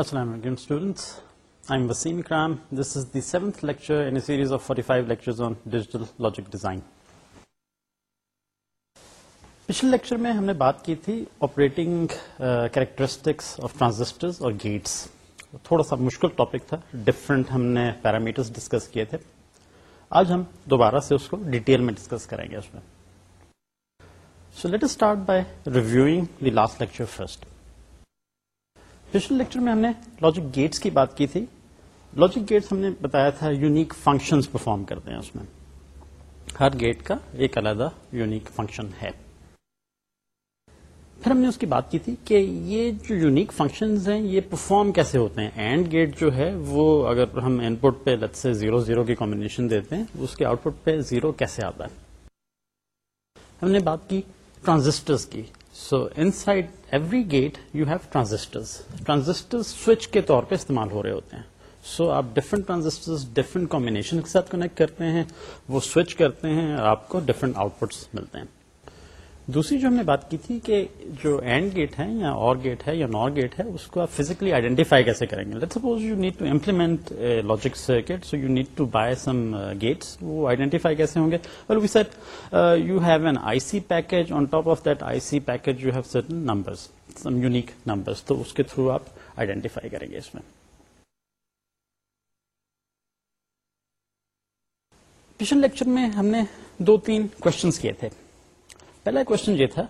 السلام علیکم students I M Waseem کرام this is the series of forty five lecture پچھلے لیکچر میں ہم نے بات کی تھی آپریٹنگ آف ٹرانزسٹرز اور گیٹس تھوڑا سا مشکل ٹاپک تھا ڈفرینٹ ہم نے پیرامیٹر ڈسکس کیے تھے آج ہم دوبارہ سے اس کو ڈیٹیل میں ڈسکس کریں گے اس میں so let start by reviewing the last lecture first پچھلے لیکچر میں ہم نے لاجک گیٹس کی بات کی تھی لاجک گیٹس ہم نے بتایا تھا یونیک فنکشن پرفارم کرتے ہیں اس میں ہر گیٹ کا ایک علیحدہ یونیک فنکشن ہے پھر ہم نے اس کی بات کی تھی کہ یہ جو یونیک فنکشن ہیں یہ پرفارم کیسے ہوتے ہیں اینڈ گیٹ جو ہے وہ اگر ہم ان پٹ پہ لت سے زیرو زیرو کی کمبینیشن دیتے ہیں اس کے آؤٹ پٹ پہ زیرو کیسے آتا ہے ہم نے بات کی ٹرانزسٹرز کی so inside every gate you have transistor transistor switch کے طور پہ استعمال ہو رہے ہوتے ہیں سو آپ ڈفرنٹ ٹرانزسٹر ڈفرنٹ کمبینیشن کے ساتھ کنیکٹ کرتے ہیں وہ سوئچ کرتے ہیں آپ کو ڈفرنٹ آؤٹ پٹس ملتے ہیں دوسری جو ہم نے بات کی تھی کہ جو اینڈ گیٹ ہے یا اور گیٹ ہے یا نور گیٹ ہے اس کو آپ فزیکلی آئیڈینٹیفائی کیسے کریں گے let suppose you need to implement logic circuit so you need to buy some gates وہ آئیڈینٹیفائی کیسے ہوں گے اور we set you have an I C package on top of that I C package you have certain numbers some unique numbers تو اس کے through آپ identify کریں گے اس میں پچھلے لیکچر میں ہم نے دو تین کوشچنس کیے تھے پہلا کوشچن یہ تھا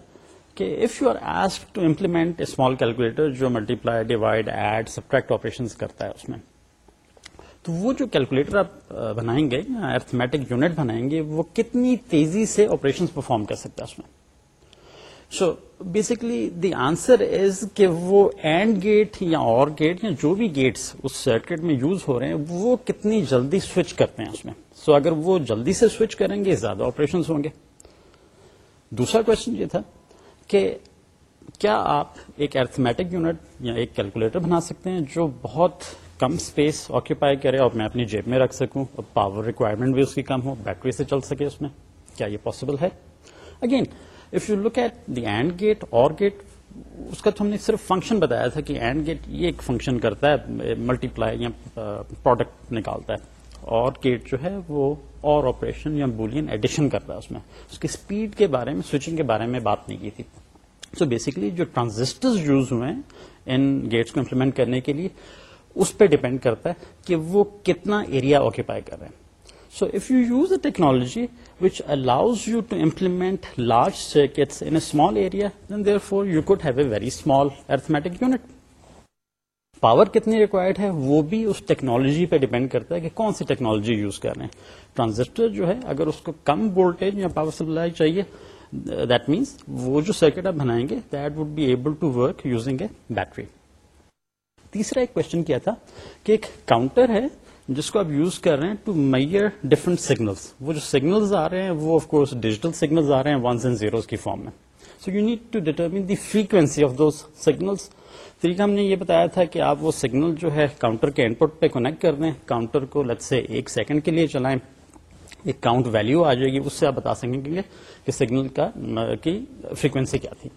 کہ if you are asked to implement small calculator جو multiply divide add subtract operation کرتا ہے اس میں تو وہ جو کیلکولیٹر آپ بنائیں گے ارتھمیٹک یونٹ بنائیں گے وہ کتنی تیزی سے آپریشن پرفارم کر سکتا ہے اس میں so basically the answer is کہ وہ اینڈ گیٹ یا اور گیٹ یا جو بھی گیٹس اس سرکٹ میں یوز ہو رہے ہیں وہ کتنی جلدی سوئچ کرتے ہیں اس میں سو so, اگر وہ جلدی سے سوئچ کریں گے زیادہ آپریشن ہوں گے دوسرا کوشچن یہ تھا کہ کیا آپ ایک ارتھمیٹک یونٹ یا ایک کیلکولیٹر بنا سکتے ہیں جو بہت کم اسپیس آکوپائی کرے اور میں اپنی جیب میں رکھ سکوں اور پاور ریکوائرمنٹ بھی اس کی کم ہو بیٹری سے چل سکے اس میں کیا یہ پاسبل ہے again if you look at the and gate اور گیٹ اس کا تو ہم نے صرف فنکشن بتایا تھا کہ اینڈ گیٹ یہ ایک فنکشن کرتا ہے ملٹی پلائی یا پروڈکٹ uh, نکالتا ہے اور گیٹ جو ہے وہ اور آپریشن یا بولین ایڈیشن کر رہا ہے اس میں اس کی اسپیڈ کے بارے میں سوئچنگ کے بارے میں بات نہیں کی تھی سو so بیسکلی جو ٹرانزسٹر یوز ہوئے ہیں ان گیٹس کو امپلیمنٹ کرنے کے لیے اس پہ ڈیپینڈ کرتا ہے کہ وہ کتنا ایریا آکوپائی کر رہے ہیں so if you use a technology which allows you to implement large circuits in a small area then therefore you could have a very small arithmetic unit power کتنی required ہے وہ بھی اس technology پہ depend کرتا ہے کہ کون سی ٹیکنالوجی یوز کر رہے ہیں ٹرانزسٹر جو ہے اگر اس کو کم وولٹ یا پاور سپلائی چاہیے دیٹ مینس وہ جو سرکٹ آپ بنائیں گے that would be able to work using a battery تیسرا ایک کوشچن کیا تھا کہ ایک کاؤنٹر ہے جس کو آپ یوز کر رہے ہیں ٹو میئر ڈفرنٹ سگنلس وہ جو سگنلز آ رہے ہیں وہ آف کورس ڈیجیٹل سگنلز آ رہے ہیں ونس اینڈ زیروز کی فارم میں so you need to determine the frequency of those signals طریقہ ہم نے یہ بتایا تھا کہ آپ وہ سگنل جو ہے کاؤنٹر کے ان پٹ پہ کنیکٹ کر دیں کاؤنٹر کو لگ سے ایک سیکنڈ کے لیے چلائیں ایک کاؤنٹ ویلیو آ جائے گی اس سے آپ بتا سکیں گے کہ سگنل کا کی فریکوینسی کیا تھی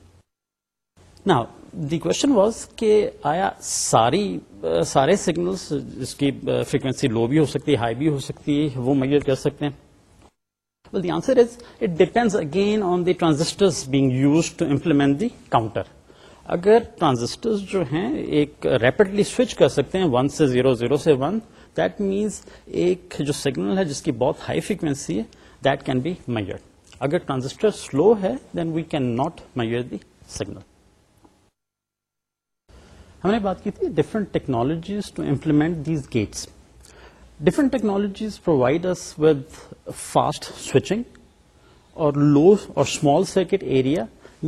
نا دی کوشچن واز کہ آیا ساری سارے سگنلس جس کی فریکوینسی لو بھی ہو سکتی ہے ہائی بھی ہو سکتی ہے وہ میئر کر سکتے ہیں Well, the the the answer is it depends again on transistors being used to implement counter. اگر ٹرانزسٹر جو ہیں ایک ریپڈلی سوئچ کر سکتے ہیں ون سے زیرو زیرو سے ون دیٹ مینس ایک جو سگنل ہے جس کی بہت ہائی فریکوینسی ہے دیٹ کین بی میئر اگر ٹرانزسٹر سلو ہے then we can not measure the signal ہم نے بات کی تھی different technologies to implement these gates different technologies provide us with fast switching اور لو اور اسمال سرکٹ ایریا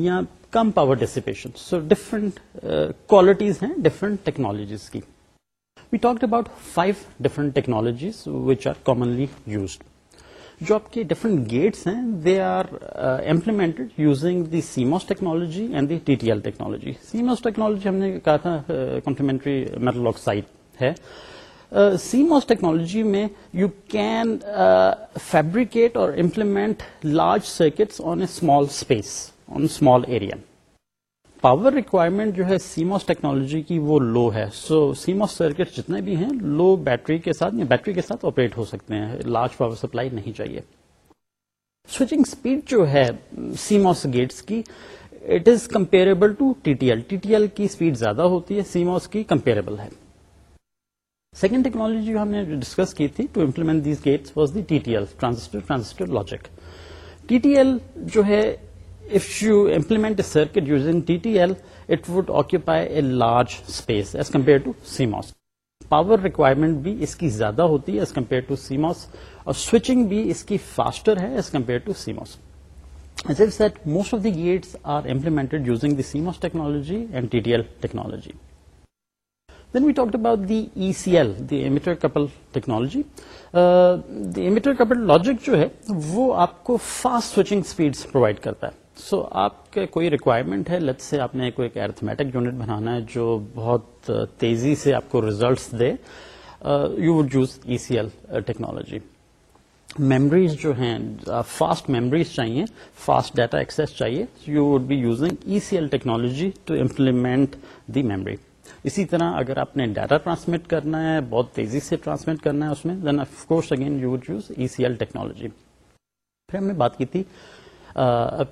یا کم power dissipation so different qualities ہیں ڈفرنٹ ٹیکنالوجیز کی we talk about five different technologies which are commonly used جو آپ کے different gates ہیں they are implemented using the CMOS technology and the T L technology CMOS technology ہم نے کہا تھا کمپلیمنٹری میٹل آکسائڈ ہے سیموس uh, ٹیکنالوجی میں یو کین فیبریکیٹ اور implement large circuits on a small space on small area power requirement جو ہے CMOS technology کی وہ لو ہے سو سیموس سرکٹ جتنے بھی ہیں لو بیٹری کے ساتھ یا بیٹری کے ساتھ آپریٹ ہو سکتے ہیں لارج پاور سپلائی نہیں چاہیے سوئچنگ اسپیڈ جو ہے سیموس گیٹس کی it is comparable to T T L T T L کی اسپیڈ زیادہ ہوتی ہے سیموس کی کمپیریبل ہے سیکنڈ ٹیکنالوجی جو ہم نے ڈسکس کی تھی to implement these gates was the T T L transistor logic T T L جو ہے circuit using T T L it would occupy a large space as compare to CMOS power requirement بھی اس کی زیادہ ہوتی ہے as compare to CMOS اور switching بھی اس کی فاسٹر ہے as compare to CMOS that most of the gate are implement using DMOS technology and T L technology then we talk about the ایسی ایل دیپل ٹیکنالوجی امیٹر کپل لاجک جو ہے وہ آپ کو فاسٹ سویچنگ اسپیڈ پرووائڈ کرتا ہے سو آپ کا کوئی ریکوائرمنٹ ہے لت سے آپ نے کوئی ایک ارتھمیٹک یونٹ بنانا ہے جو بہت تیزی سے آپ کو ریزلٹس دے you would use E C L technology memories جو ہیں فاسٹ میمریز چاہیے فاسٹ ڈیٹا ایکسس چاہیے you would be using E C L technology to implement the memory اسی طرح اگر آپ نے ڈیٹا ٹرانسمٹ کرنا ہے بہت تیزی سے ٹرانسمٹ کرنا ہے اس میں then of course again you would use E C L technology پھر ہم نے بات کی تھی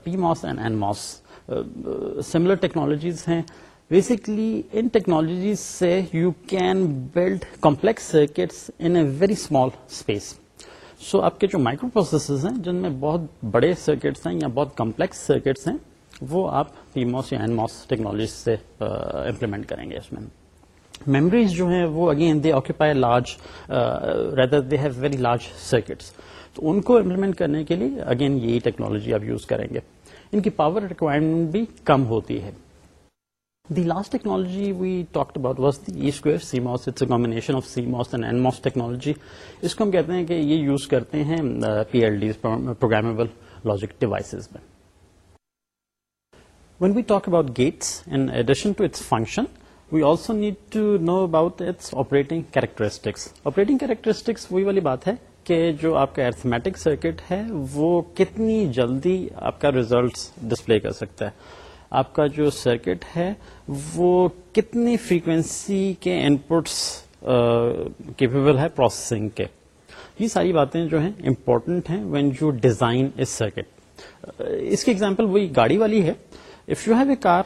پی ماس and N mass similar technologies ہیں بیسکلی ان ٹیکنالوجیز سے you can build complex circuits in a very small space so آپ کے جو مائکرو پروسیسز ہیں جن میں بہت بڑے سرکٹس ہیں یا بہت کمپلیکس سرکٹس ہیں وہ آپ پی موس یا این موس ٹیکنالوجی سے امپلیمنٹ کریں گے اس میں میمریز جو ہیں وہ again they occupy large rather they have very large circuits تو ان کو امپلیمنٹ کرنے کے لیے اگین یہی ٹیکنالوجی آپ یوز کریں گے ان کی پاور ریکوائرمنٹ بھی کم ہوتی ہے the last technology we talk about the C mass it's combination of C mass and and MOS technology اس کو ہم کہتے ہیں کہ یہ یوز کرتے ہیں P L Ds programmable logic devices میں when we talk about gates in addition to its function we also need to know about its operating characteristics operating characteristics وہی والی بات ہے کہ جو آپ کا ایتھمیٹک سرکٹ ہے وہ کتنی جلدی آپ کا ریزلٹس ڈسپلے کر سکتا ہے آپ کا جو سرکٹ ہے وہ کتنی فریکوینسی کے ان پٹس کیپیبل ہے پروسیسنگ کے یہ ساری باتیں جو ہیں امپورٹنٹ ہیں وین یو ڈیزائن اس سرکٹ اس کی ایگزامپل وہی گاڑی والی ہے if you have a car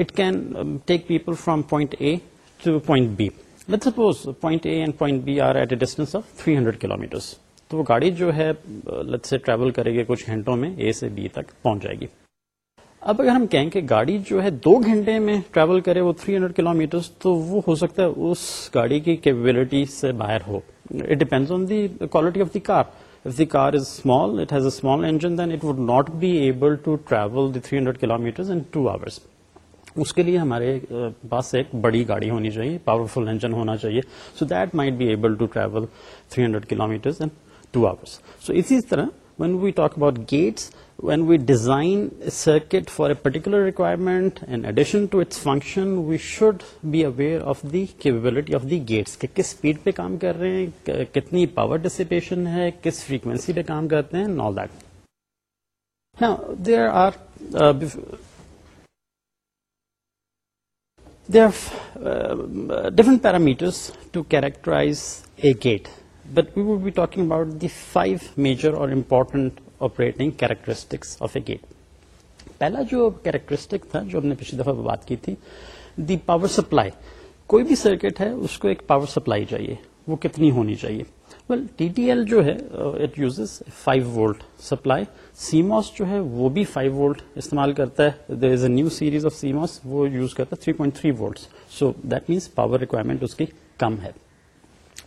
it can take people from point A to point B let suppose point A and point B are at a distance of three hundred kilometres تو وہ گاڑی جو ہے لت سے travel کرے گی کچھ گھنٹوں میں اے سے بی تک پہنچ جائے گی اب اگر ہم کہیں کہ گاڑی جو ہے دو گھنٹے میں ٹریول کرے وہ 300 ہنڈریڈ تو وہ ہو سکتا ہے اس گاڑی کی کیپبلٹی سے باہر ہو it depends on the quality of the car if the car is small it has a small engine then it would not be able to travel the 300 hundred kilometres in two hours اس کے لیے ہمارے پاس ایک بڑی گاڑی ہونی چاہیے powerful engine ہونا چاہیے so that might be able to travel three hundred kilometres two hours so اسی طرح when we talk about gates when we design circuit for a particular requirement and addition to its function we should be aware of the capability of the gates کہ کس speed پہ کام کر رہے ہیں کتنی power dissipation ہے کس frequency پہ کام کرتے ہیں نال that there are different parameters to characterized a gate but we will be talking about the five major اور important operating characteristics of a gate پہلا جو کیریکٹرسٹک تھا جو ہم نے پچھلی دفعہ بات کی تھی دی پاور سپلائی کوئی بھی سرکٹ ہے اس کو ایک پاور سپلائی چاہیے وہ کتنی ہونی چاہیے ویل ٹی ٹی ایل جو ہے اٹ وولٹ سپلائی سیموس جو ہے وہ بھی فائیو وولٹ استعمال کرتا ہے there is a new series of CMOS وہ یوز کرتا ہے so that means power requirement اس کی کم ہے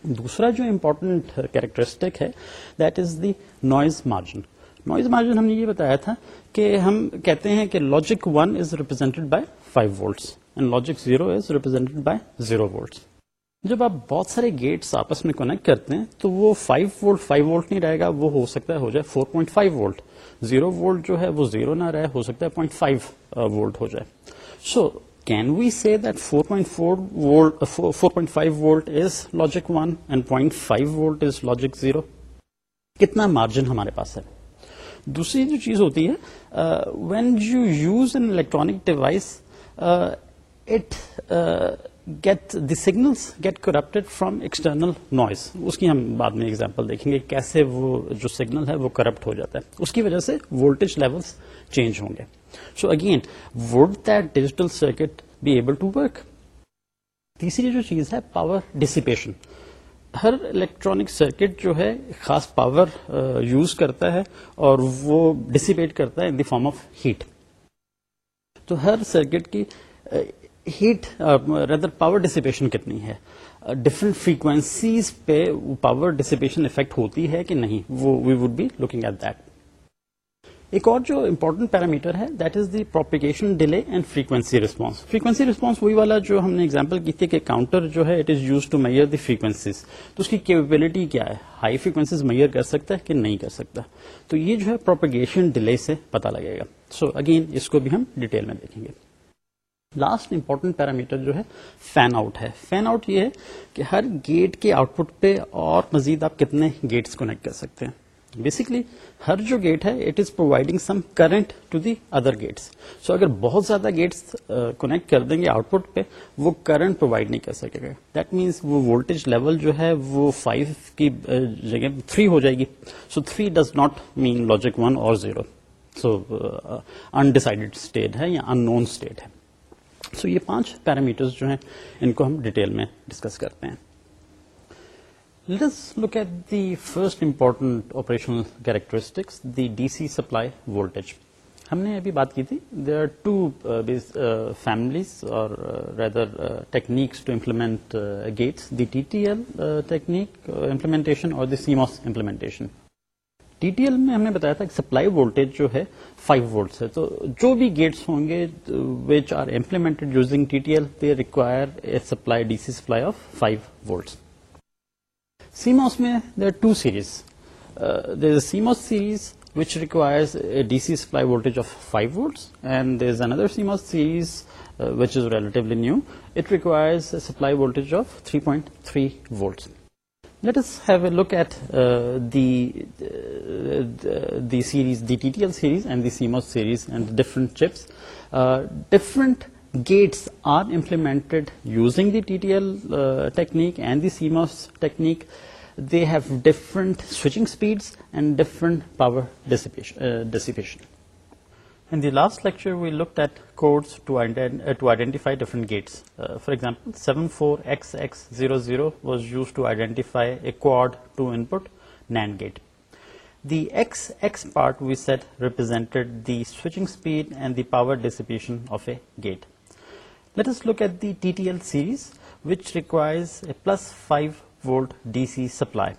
دوسرا جو امپورٹنٹ کیریکٹرسٹک ہے that is the noise margin noise margin ہم نے یہ بتایا تھا کہ ہم کہتے ہیں کہ logic one is represented by five volts and logic zero is represented by zero volts جب آپ بہت سارے گیٹس آپس میں کنیکٹ کرتے ہیں تو وہ 5 وولٹ 5 وولٹ نہیں رہے گا وہ ہو سکتا ہے ہو جائے 4.5 پوائنٹ وولٹ زیرو وولٹ جو ہے وہ زیرو نہ رہے ہو سکتا ہے 0.5 وولٹ ہو جائے so can we see that 4.5 volt is logic 1 and 0.5 volt is logic 0 کتنا مارجن ہمارے پاس ہے دوسری جو چیز ہوتی ہے when you use an electronic device it get the signals get corrupt from external noise اس کی ہم بعد میں ایگزامپل دیکھیں گے کیسے وہ وہ جو سگنل ہے کرپٹ ہو جاتا ہے اس کی وجہ سے وولٹیج لیولس چینج ہوں گے so again would وڈیٹل circuit be able to work تیسری جو چیز ہے پاور ڈسیپیشن ہر الیکٹرانک سرکٹ جو ہے خاص پاور یوز uh, کرتا ہے اور وہ ڈسیپیٹ کرتا ہے in the form of heat تو ہر سرکٹ کی uh, ہیٹ پاور ڈسپیشن کتنی ہے ڈفرنٹ فریکوینسیز پہ پاور ڈسپیشن افیکٹ ہوتی ہے کہ نہیں وہ we would be looking at that ایک اور جو امپورٹنٹ پیرامیٹر ہے that is the propagation delay and frequency response frequency response وہی والا جو ہم نے ایگزامپل کی تھی کہ کاؤنٹر جو ہے it is use to measure the frequencies تو اس کی کیپبلٹی کیا ہے ہائی فریکوینسیز میئر کر سکتا ہے کہ نہیں کر سکتا تو یہ جو ہے پروپیگیشن ڈیلے سے پتا لگے گا سو so, اگین اس کو بھی ہم ڈیٹیل میں دیکھیں گے لاسٹ امپورٹنٹ پیرامیٹر جو ہے فین آؤٹ ہے فین آؤٹ یہ ہے کہ ہر گیٹ کے آؤٹ پٹ پہ اور مزید آپ کتنے گیٹس کونیکٹ کر سکتے ہیں بیسکلی ہر جو گیٹ ہے it is providing some current to the other gates so اگر بہت زیادہ گیٹس کونیکٹ کر دیں گے آؤٹ پٹ پہ وہ کرنٹ پرووائڈ نہیں کر سکے گا دیٹ مینس وہ وولٹیج لیول جو ہے وہ فائیو کی جگہ تھری ہو جائے گی so three does not mean logic one اور زیرو سو انڈیسائڈیڈ اسٹیٹ ہے یا ان نون اسٹیٹ ہے سو یہ پانچ پیرامیٹرز جو ہیں ان کو ہم ڈیٹیل میں ڈسکس کرتے ہیں let's look at the first important operational characteristics the D C supply voltage ہم نے ابھی بات کی تھی دیر آر ٹو فیملیز اور rather techniques to implement gates the T T L technique implementation اور the CMOS implementation T T L میں ہم نے بتایا تھا کہ سپلائی وولٹیج جو ہے 5 وولٹ ہے تو جو بھی گیٹس ہوں گے which are implement using T T L they require a supply D C supply of 5 volts CMOS میں they are two series there is a CMOS series which requires D C supply voltage of 5 volts and there is another CMOS series which is relatively new it requires supply voltage of 3.3 volts Let us have a look at uh, uh, the series, the TTL series and the CMOS series and the different chips. Uh, different gates are implemented using the TTL technique and the CMOS technique. They have different switching speeds and different power dissipation. In the last lecture, we looked at codes to uh, identify different gates. Uh, for example, 74XX00 was used to identify a quad 2-input NAND gate. The XX part, we said, represented the switching speed and the power dissipation of a gate. Let us look at the TTL series, which requires a plus 5 volt DC supply.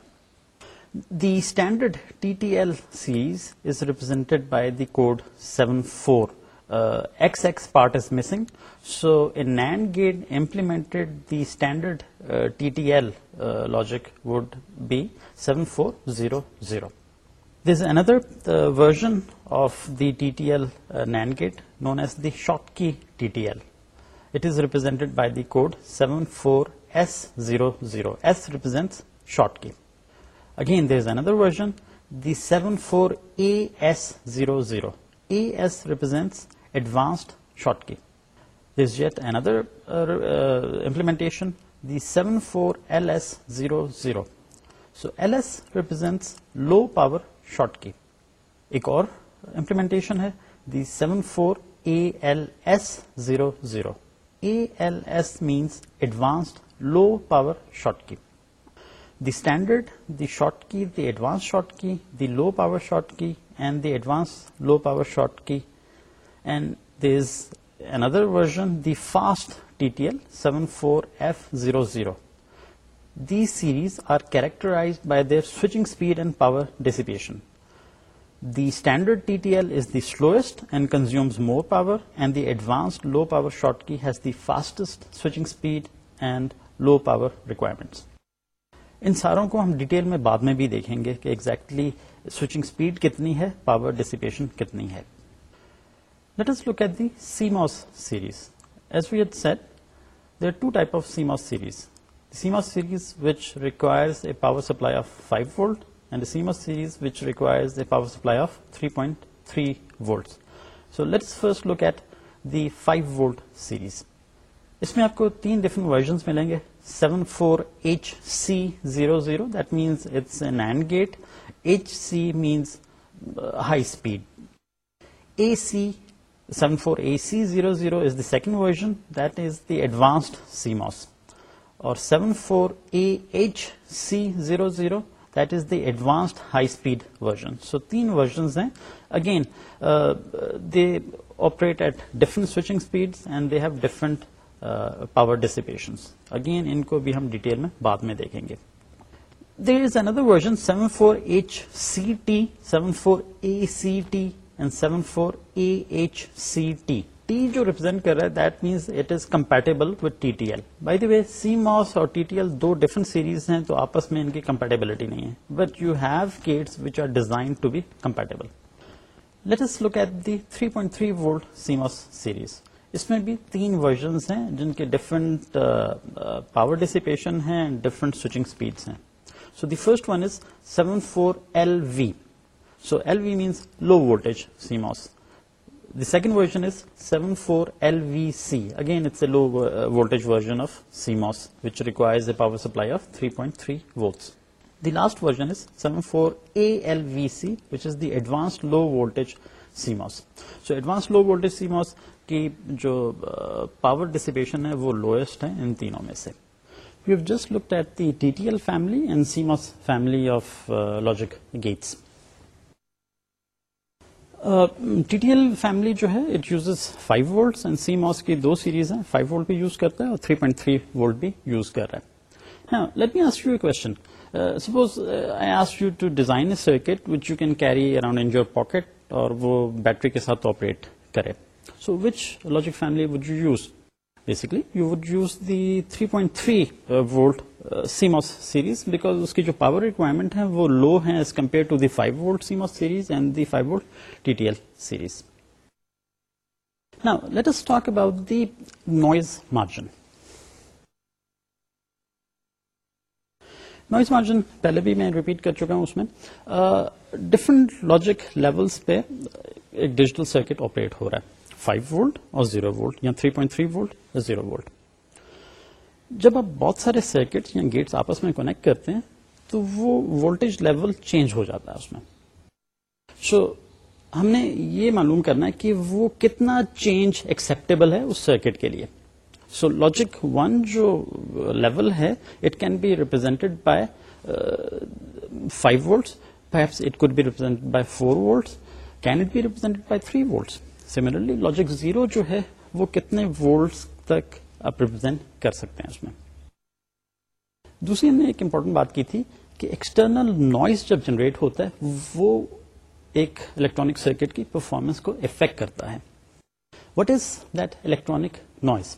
The standard TTL series is represented by the code 74. XX uh, part is missing. So a NAND gate implemented the standard uh, TTL uh, logic would be 7400. There's another version of the TTL NAND gate known as the Schottky TTL. It is represented by the code 74S00. S represents Schottky. Again there is another version the seven four A S zero zero A S represents advanced Schottky this Schottky's another implementation the seven four L S zero zero so L S represents low power Schottky ایک اور implementation ہے the seven four A L S zero zero A L S means advanced low power Schottky the standard, the short key, the advanced short key, the low power short key, and the advanced low power short key. And there is another version, the fast TTL 74F00. These series are characterized by their switching speed and power dissipation. The standard TTL is the slowest and consumes more power, and the advanced low power short key has the fastest switching speed and low power requirements. ان ساروں کو ہم detail میں بعد میں بھی دیکھیں گے کہ ایگزیکٹلی سوئچنگ اسپیڈ کتنی ہے پاور ڈسپیشن کتنی ہے let's look at the C mass series as we at set there two type of C mass series CMOS series which requires a power supply of five volt and CMOS series which requires a power supply of three point three volt so let's first look at the five volt series اس میں آپ کو تین different versions ملیں گے seven four H C zero zero that means it's a nine gate H C means high speed A C seven four A C zero zero is the second version that is the advanced CMOS اور seven four A H C zero zero that is the advanced high speed version so تین version ہیں again they operate at different switching speed and they have different power dissipation again ان کو بھی ہم detail میں بعد میں دیکھیں گے there is another version seven four H C T seven four A C T and seven four A H C T T جو ریپرزینٹ کر رہا ہے that means it is compatible with T T L by the way CMOS اور T T L دو different series ہیں تو آپس میں ان کی کمپیٹیبلٹی نہیں ہے but you have gates which are design to be compatible latest look at the three point three volt CMOS series اس میں بھی تین ورژنس ہیں جن کے ڈفرنٹ پاور ڈسیپیشن ہیں ڈفرنٹ سوئچنگ اسپیڈس ہیں so the first one is seven four L V so L V means low voltage CMOS the second version is seven four L V C again it's a low voltage version of CMOS which requires a power supply of three point three volts the last version is seven four A L V C which is the advance low voltage CMOS. So advanced low voltage CMOS کی جو power dissipation ہے وہ lowest ہے ان تینوں میں سے you have just look at the T T L family and C family of logic gates T T L family جو ہے اٹ فائیو اینڈ کی دو سیریز ہیں فائیو وولٹ بھی یوز کرتا ہے اور تھری پوائنٹ تھری وولٹ بھی یوز کر رہا ہے let me ask you a question suppose I ask you to design a circuit which you can carry around in your pocket اور وہ بیٹری کے ساتھ آپریٹ کرے so which logic family would you use basically you would use the 3.3 point three volt CMOS series because اس کی جو power requirement ہے وہ لو ہے as compare to the five volt CMOS series and the five volt T T L series leak about the noise margin noise margin پہلے بھی میں repeat کر چکا ہوں اس میں ڈفرنٹ لاجک لیولس پہ ایک ڈیجیٹل سرکٹ آپریٹ ہو رہا ہے 5 وولٹ اور 0 وولٹ یا 3.3 وولٹ یا 0 وولٹ جب آپ بہت سارے سرکٹ یا گیٹس آپس میں کنیکٹ کرتے ہیں تو وہ وولٹیج لیول چینج ہو جاتا ہے اس میں سو so, ہم نے یہ معلوم کرنا ہے کہ وہ کتنا چینج ایکسپٹیبل ہے اس سرکٹ کے لیے سو لاجک ون جو لیول ہے it can be represented by five volts perhaps it could be represent by four volts can it be represented by three volts similarly logic zero جو ہے وہ کتنے volts تک آپ ریپرزینٹ کر سکتے ہیں اس میں دوسری ہم نے ایک امپورٹنٹ بات کی تھی کہ ایکسٹرنل نوائز جب جنریٹ ہوتا ہے وہ ایک الیکٹرانک سرکٹ کی پرفارمنس کو افیکٹ کرتا ہے what is that electronic noise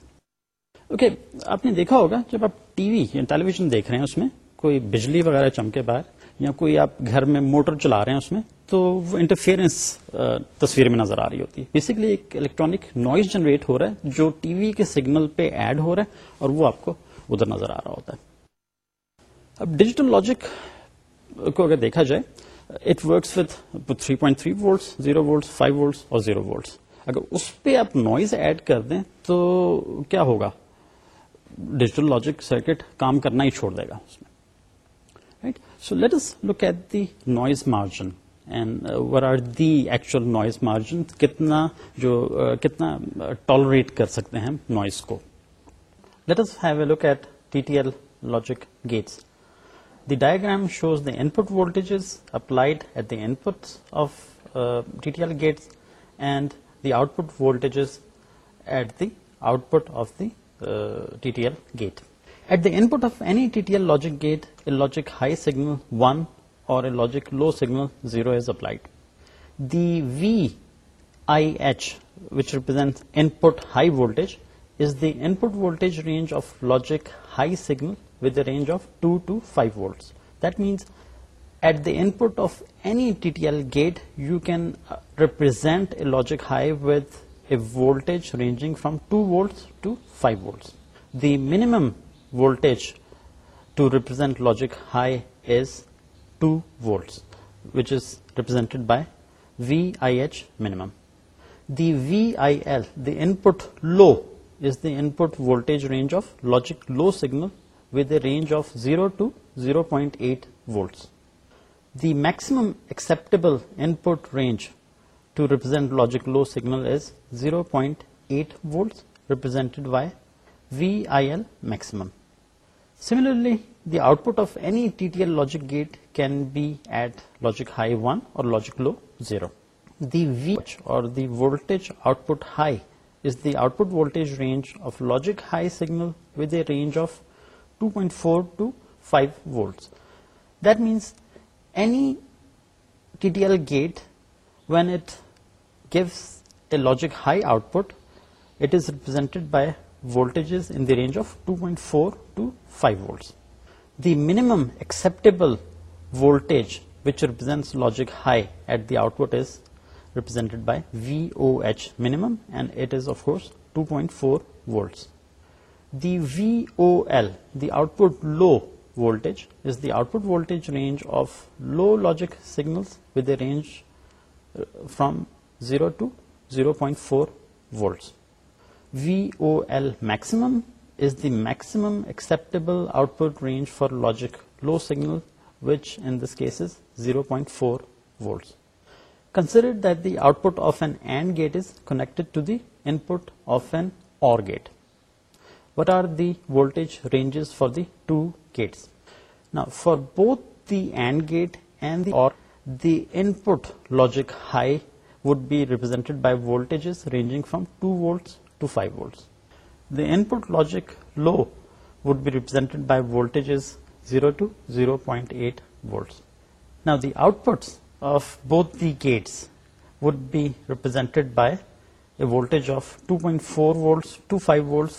okay آپ نے دیکھا ہوگا جب آپ ٹی وی یا ٹیلی ویژن دیکھ رہے ہیں اس میں کوئی بجلی وغیرہ چمکے باہر یا کوئی آپ گھر میں موٹر چلا رہے ہیں اس میں تو وہ انٹرفیئرنس تصویر میں نظر آ رہی ہوتی ہے بیسکلی ایک الیکٹرانک نوائز جنریٹ ہو رہا ہے جو ٹی وی کے سگنل پہ ایڈ ہو رہا ہے اور وہ آپ کو ادھر نظر آ رہا ہوتا ہے اب ڈیجیٹل لاجک کو اگر دیکھا جائے it works with three point three volts zero volts five volts اور زیرو وولٹس اگر اس پہ آپ نوائز ایڈ کر دیں تو کیا ہوگا ڈیجیٹل لاجک سرکٹ کام کرنا ہی چھوڑ دے گا اس میں از لک ایٹ مارجن کتنا جو کتنا ٹالریٹ کر سکتے ہیں diagram shows the input voltages L gates and the output voltages at the output of L gate At the input of any TTL logic gate, a logic high signal 1 or a logic low signal 0 is applied. The VIH, which represents input high voltage, is the input voltage range of logic high signal with a range of 2 to 5 volts. That means at the input of any TTL gate, you can uh, represent a logic high with a voltage ranging from 2 volts to 5 volts. The minimum voltage to represent logic high is 2 volts, which is represented by VIH minimum. The VIL, the input low, is the input voltage range of logic low signal with a range of 0 to 0.8 volts. The maximum acceptable input range to represent logic low signal is 0.8 volts, represented by VIL maximum. Similarly, the output of any TTL logic gate can be at logic high 1 or logic low 0. The V or the voltage output high is the output voltage range of logic high signal with a range of 2.4 to 5 volts. That means any TTL gate, when it gives a logic high output, it is represented by voltages in the range of 2.4 to 5 volts. The minimum acceptable voltage which represents logic high at the output is represented by VOH minimum, and it is of course 2.4 volts. The VOL, the output low voltage, is the output voltage range of low logic signals with a range uh, from 0 to 0.4 volts. VOL maximum is the maximum acceptable output range for logic low signal, which in this case is 0.4 volts. Consider that the output of an AND gate is connected to the input of an OR gate. What are the voltage ranges for the two gates? Now, for both the AND gate and the OR, the input logic high would be represented by voltages ranging from 2 volts low would be represent by voltage gates we represent bite of two point four volts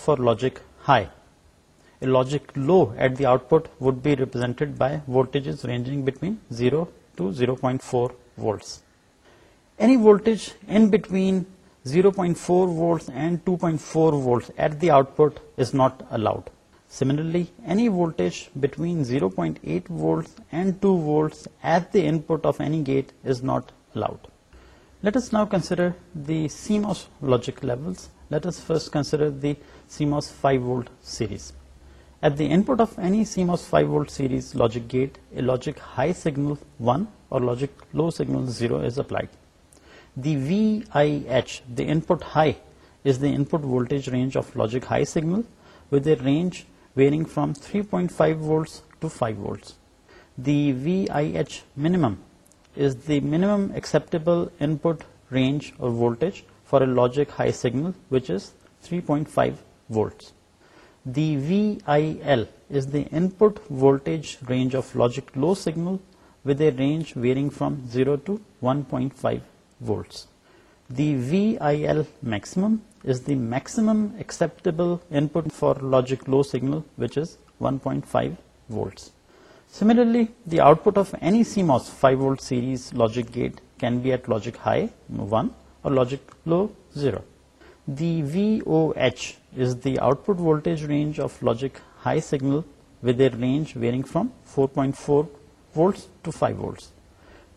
for logic ہائیجک low at the output we represent by volt ranging between zero to zero point four volts a voltage 0.4 volts and 2.4 volts at the output is not allowed. Similarly, any voltage between 0.8 volts and 2 volts at the input of any gate is not allowed. Let us now consider the CMOS logic levels. Let us first consider the CMOS 5 volt series. At the input of any CMOS 5 volt series logic gate, a logic high signal 1 or logic low signal 0 is applied. The VIH, the input high, is the input voltage range of logic high signal with a range varying from 3.5 volts to 5 volts. The VIH minimum is the minimum acceptable input range of voltage for a logic high signal, which is 3.5 volts. The VIL is the input voltage range of logic low signal with a range varying from 0 to 1.5 volts. The VIL maximum is the maximum acceptable input for logic low signal, which is 1.5 volts. Similarly, the output of any CMOS 5 volt series logic gate can be at logic high 1 or logic low 0. The VOH is the output voltage range of logic high signal with a range varying from 4.4 volts to 5 volts.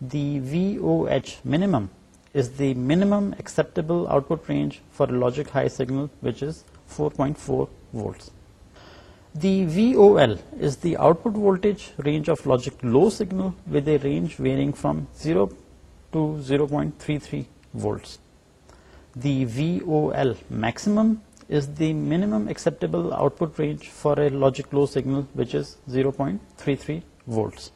The VOH minimum is the minimum acceptable output range for a logic high signal, which is 4.4 volts. The VOL is the output voltage range of logic low signal with a range varying from 0 to 0.33 volts. The VOL maximum is the minimum acceptable output range for a logic low signal, which is 0.33 volts.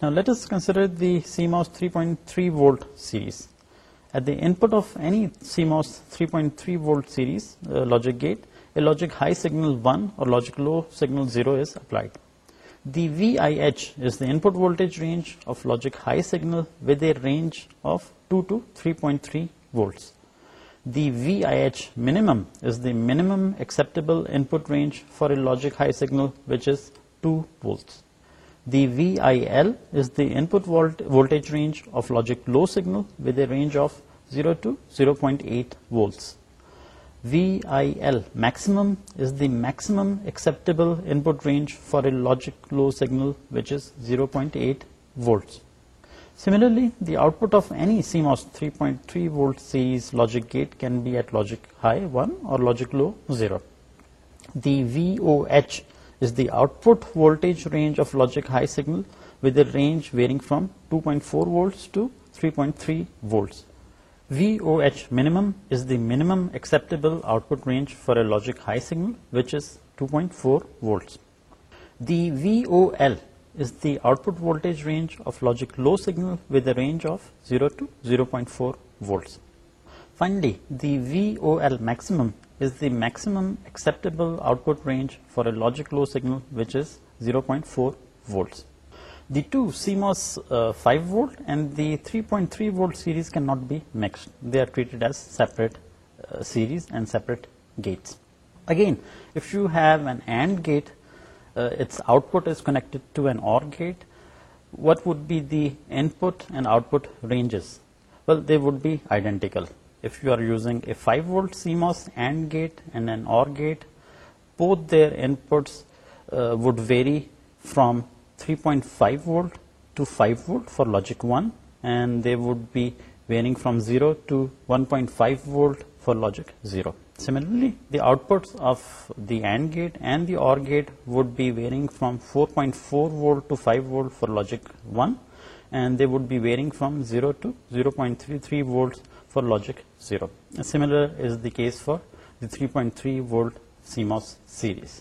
Now let us consider the CMOS 3.3 volt series. At the input of any CMOS 3.3 volt series uh, logic gate, a logic high signal 1 or logic low signal 0 is applied. The VIH is the input voltage range of logic high signal with a range of 2 to 3.3 volts. The VIH minimum is the minimum acceptable input range for a logic high signal, which is 2 volts. The VIL is the input voltage range of logic low signal with a range of 0 to 0.8 volts. VIL maximum is the maximum acceptable input range for a logic low signal, which is 0.8 volts. Similarly, the output of any CMOS 3.3 volt series logic gate can be at logic high 1 or logic low 0. The VOH is the output voltage range of logic high signal with a range varying from 2.4 volts to 3.3 volts. VOH minimum is the minimum acceptable output range for a logic high signal, which is 2.4 volts. The VOL is the output voltage range of logic low signal with a range of 0 to 0.4 volts. Finally, the VOL maximum is the maximum acceptable output range for a logic low signal, which is 0.4 volts. The two CMOS uh, 5 volt and the 3.3 volt series cannot be mixed. They are treated as separate uh, series and separate gates. Again, if you have an AND gate, uh, its output is connected to an OR gate. What would be the input and output ranges? Well, they would be identical. If you are using a 5 volt CMOS AND gate and an OR gate, both their inputs would vary from would be vary zero to point five volt for logic zero similarly the output gate and the or logic one and they would be varying from zero to zero point four logic zero similar is the case for three point three volt CMOS series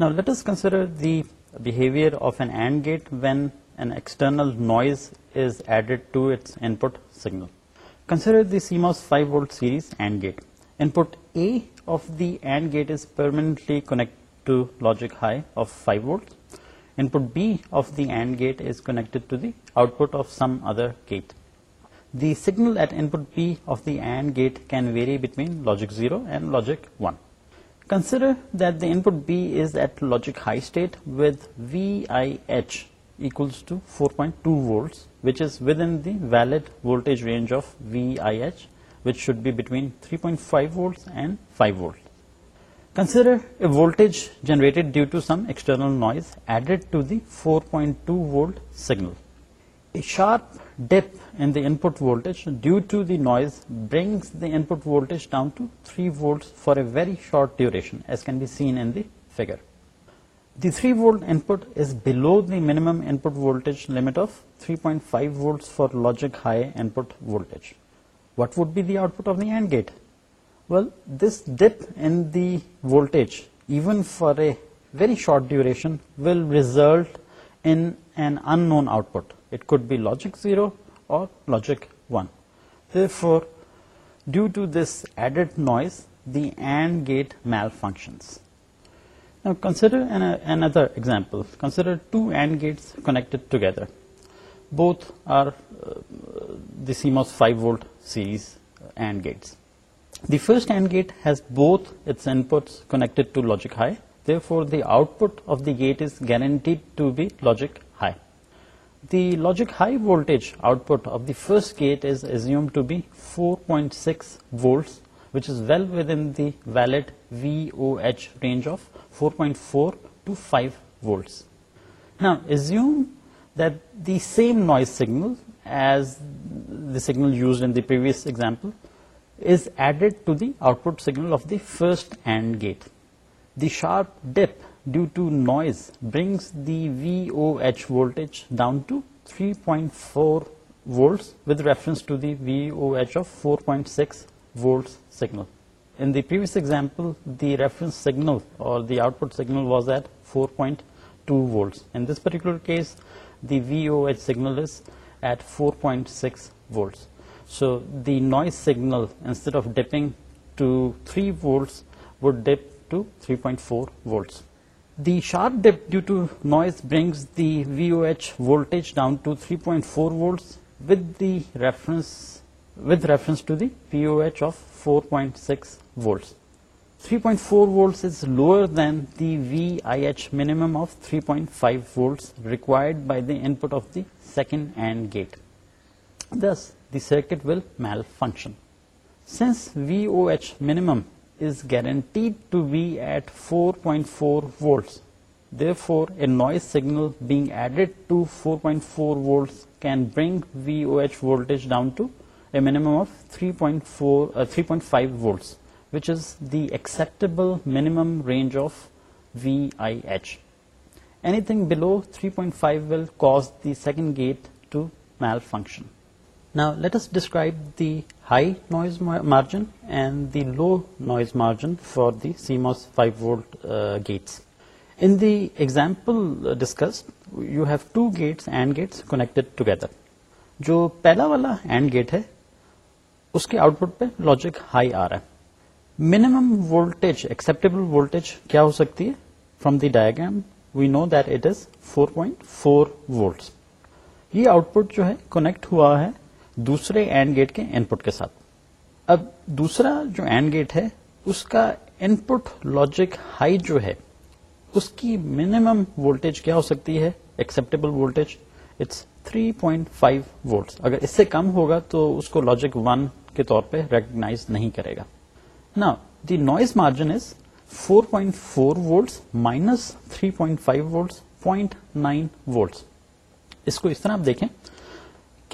now let consider the behaviour of an and gate with an external signal کنسڈرنٹلی connected high we of the and gate is connect پدر get the signal at put B AND gate can vary between logic zero and logic one Consider that the input B is at logic high state with VIH equals to 4.2 volts, which is within the valid voltage range of VIH, which should be between 3.5 volts and 5 volts. Consider a voltage generated due to some external noise added to the 4.2 volt signal. A sharp dip in the input voltage due to the noise brings the input voltage down to 3 volts for a very short duration, as can be seen in the figure. The 3 volt input is below the minimum input voltage limit of 3.5 volts for logic high input voltage. What would be the output of the AND gate? Well, this dip in the voltage, even for a very short duration, will result in an unknown output. It could be logic 0 or logic 1. Therefore, due to this added noise, the AND gate malfunctions. Now consider another example. Consider two AND gates connected together. Both are uh, the CMOS 5 volt series uh, AND gates. The first AND gate has both its inputs connected to logic high. Therefore, the output of the gate is guaranteed to be logic the logic high voltage output of the first gate is assumed to be 4.6 volts, which is well within the valid VOH range of 4.4 to 5 volts. Now assume that the same noise signal as the signal used in the previous example is added to the output signal of the first AND gate. The sharp dip due to noise brings the VOH voltage down to 3.4 volts with reference to the VOH of 4.6 volts signal. In the previous example, the reference signal or the output signal was at 4.2 volts. In this particular case, the VOH signal is at 4.6 volts. So the noise signal, instead of dipping to 3 volts, would dip to 3.4 volts. The sharp dip due to noise brings the VOH voltage down to 3.4 volts with reference to the VOH of 4.6 volts. 3.4 volts is lower than the VIH minimum of 3.5 volts required by the input of the second AND gate. Thus, the circuit will malfunction. Since VOH minimum is guaranteed to be at 4.4 volts. Therefore, a noise signal being added to 4.4 volts can bring VOH voltage down to a minimum of 3.5 uh, volts, which is the acceptable minimum range of VIH. Anything below 3.5 will cause the second gate to malfunction. Let's discuss the high noise margin and the low noise margin for these five volt gates in the example discuss you have two gates AND gates کونیکٹر جو پہلا والا AND gate ہے اس کے output پہ logic high آ رہا ہے مینیمم وولٹج ایکسپٹیبل وولٹج کیا ہو سکتی ہے from the diagram we know that it is four point four volt یہ آؤٹ پٹ جو ہے کونیکٹ ہوا ہے دوسرے اینڈ گیٹ کے ان پٹ کے ساتھ اب دوسرا جو اینڈ گیٹ ہے اس کا ان پٹ لاجک ہائی جو ہے اس کی منیمم وولٹ کیا ہو سکتی ہے acceptable volt 3.5 point volts volt اگر اس سے کم ہوگا تو اس کو لاجک 1 کے طور پہ نہیں کرے گا نا the noise margin is 4.4 point four volts minus three point five volt point nine آپ دیکھیں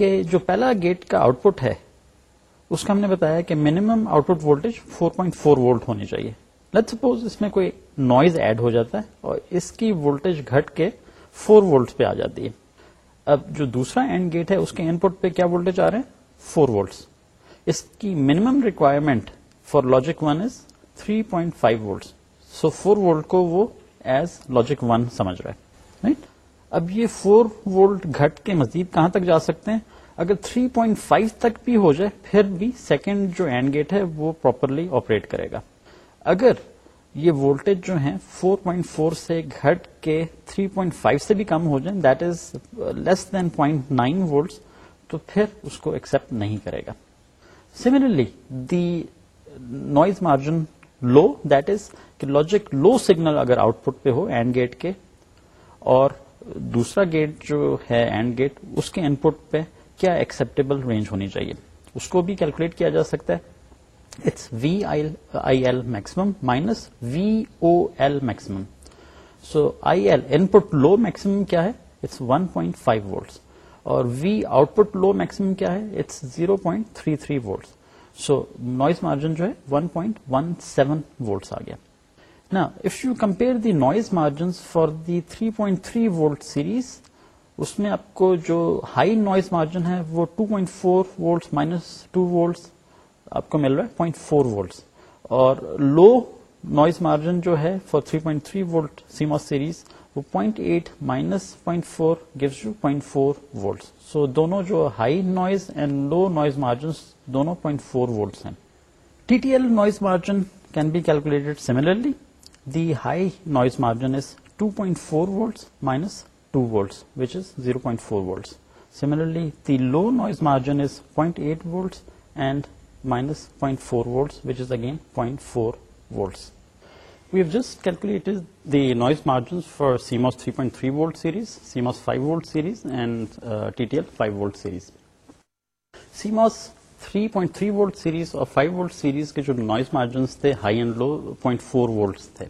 کہ جو پہلا گیٹ کا آؤٹ پٹ ہے اس کا ہم نے بتایا کہ minimum output volt four point four volt ہونی چاہیے اور اس کی گھٹ کے فور وولٹ پہ آ جاتی ہے اب جو دوسرا اینڈ گیٹ ہے اس کے ان پٹ پہ کیا وولٹ آ رہے ہیں فور وولٹ اس کی minimum requirement for logic one is three point five volt so four volt کو وہ ایز لاجک ون سمجھ رہا ہے رائٹ اب یہ فور وولٹ گھٹ کے مزید کہاں تک جا سکتے ہیں اگر 3.5 تک بھی ہو جائے پھر بھی سیکنڈ جو اینڈ گیٹ ہے وہ پراپرلی آپریٹ کرے گا اگر یہ وولٹ جو ہیں 4.4 سے گھٹ کے 3.5 سے بھی کم ہو جائیں that is less than point nine volt تو پھر اس کو ایکسپٹ نہیں کرے گا similarly the noise margin low that is logic low signal اگر آؤٹ پٹ پہ ہو اینڈ گیٹ کے اور دوسرا گیٹ جو ہے اینڈ گیٹ اس کے ان پٹ پہ کیا ایکسپٹیبل رینج ہونی چاہیے اس کو بھی کیلکولیٹ کیا جا سکتا ہے it's V I L maximum minus V O L maximum so I L input low maximum کیا ہے it's one point five volts اور V output low maximum کیا ہے it's zero point three three volts so noise margin جو ہے one point one seven volts آ گیا if you compare the noise margins for the three point three volt series اس میں آپ کو جو ہائی نوائز مارجن ہے وہ 2.4 point four minus two volts آپ کو مل رہا ہے اور لو نوائز مارجن جو ہے for three volt CMOS series وہ point eight minus point four gives you point four so دونوں جو high noise and low noise margins دونوں پوائنٹ فور وولٹس ہیں T T L noise margin can be calculated similarly high noise margin is two point four volts minus two volts similarly دیارجنٹ eight volts مارجنٹ series CMOS five volt series and five volt series CMOS three point three volt series اور جو noise margins تھے high and low point four volts تھے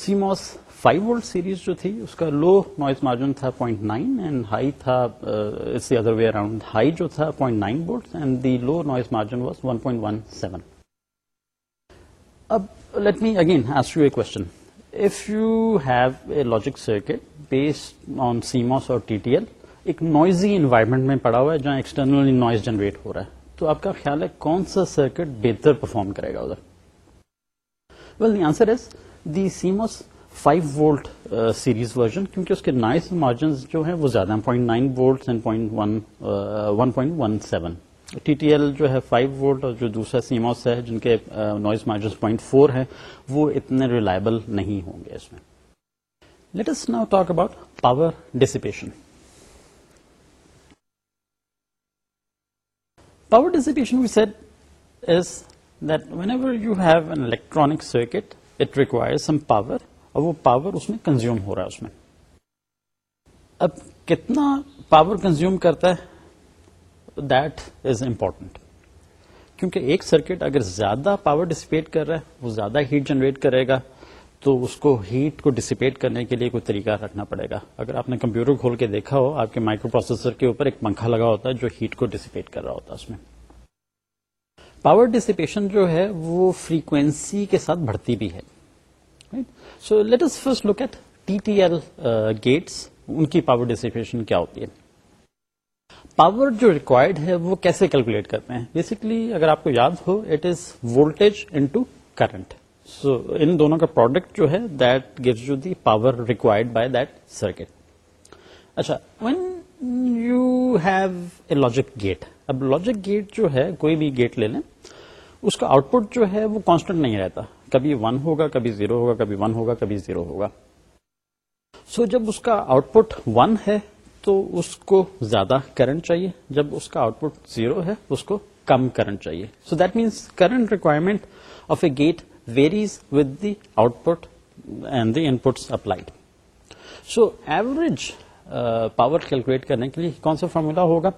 CMOS five volt series جو تھی اس کا low noise margin تھا point nine and high تھا اس سے ادر وے اراؤنڈ ہائی جو تھا point nine volt and the low noise margin was one point one seven اب let me again ask you a question if you have a logic circuit based on CMOS اور T T L ایک noisy environment میں پڑا ہوا ہے جہاں external noise generate ہو رہا ہے تو آپ کا خیال ہے کون سا سرکٹ بہتر پرفارم کرے گا ادھر well the answer is the CMOS 5 volt series version کیونکہ اس کے نائس مارجنز جو ہیں وہ زیادہ ہیں nine volts and T T L جو ہے 5 وولٹ اور جو دوسرا سیموس ہے جن کے نوائز مارجن پوائنٹ فور ہیں وہ اتنے ریلائبل نہیں ہوں گے اس میں let let's now talk about power dissipation power dissipation we said is that whenever you have an electronic circuit it require some power اور وہ پاور اس میں کنزیوم ہو رہا ہے اس میں اب کتنا پاور کنزیوم کرتا ہے دیٹ از امپورٹنٹ کیونکہ ایک سرکٹ اگر زیادہ پاور ڈسپیٹ کر رہا ہے وہ زیادہ ہیٹ جنریٹ کرے گا تو اس کو ہیٹ کو ڈسپیٹ کرنے کے لیے کوئی طریقہ رکھنا پڑے گا اگر آپ نے کمپیوٹر کھول کے دیکھا ہو آپ کے مائکرو پروسیسر کے اوپر ایک پنکھا لگا ہوتا ہے جو ہیٹ کو ڈسپیٹ کر رہا ہوتا ہے اس میں پاور ڈسپیشن جو ہے وہ فریکوینسی کے ساتھ بڑھتی بھی ہے so let us first look at T T L gates ان کی پاور ڈسپیشن کیا ہوتی ہے پاور جو ریکوائرڈ ہے وہ کیسے کیلکولیٹ کرتے ہیں بیسکلی اگر آپ کو یاد ہو it is voltage into to current so ان دونوں کا پروڈکٹ جو ہے that get you the power required by that circuit اچھا when you have a logic gate اب لاجک گیٹ جو ہے کوئی بھی گیٹ لے لیں اس کا آؤٹ پٹ جو ہے وہ کانسٹنٹ نہیں رہتا کبھی ون ہوگا کبھی زیرو ہوگا کبھی ون ہوگا کبھی زیرو ہوگا سو so, جب اس کا آؤٹ پٹ ون ہے تو اس کو زیادہ کرنٹ چاہیے جب اس کا آؤٹ پٹ زیرو ہے اس کو کم کرنٹ چاہیے so that means current requirement of a gate varies with the output and the inputs applied so average power calculate کرنے کے لیے کون سا فارمولا ہوگا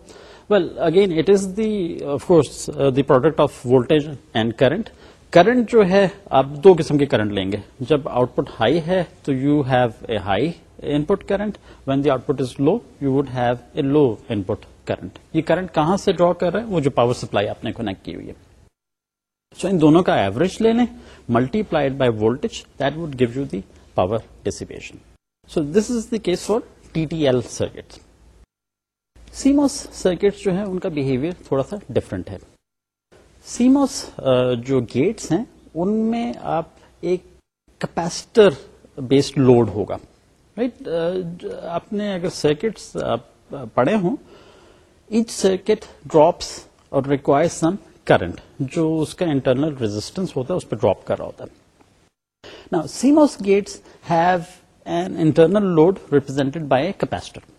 well again it is the of course the product of volt and current current جو ہے آپ دو قسم کے کرنٹ لیں گے جب آؤٹ پٹ ہائی ہے تو you have a high input current when the output is low you would have a low input current یہ کرنٹ کہاں سے ڈرا کر رہے ہیں وہ جو پاور سپلائی آپ نے کنیکٹ کی ہوئی ہے سو ان دونوں کا ایوریج لے لیں multiplied by volt would give you the power dissipation so this is the case for T L circuit CMOS circuits جو ہیں ان کا بہیویئر تھوڑا سا ڈفرنٹ ہے سیموس جو گیٹس ہیں ان میں آپ ایک کیپیسٹر بیسڈ لوڈ ہوگا رائٹ آپ نے اگر سرکٹس پڑھے ہوں ایچ سرکٹ ڈراپس اور ریکوائر سم کرنٹ جو اس کا انٹرنل ریزسٹنس ہوتا ہے اس پہ ڈراپ کر رہا ہوتا ہے نا CMOS gates have an internal load represented by a capacitor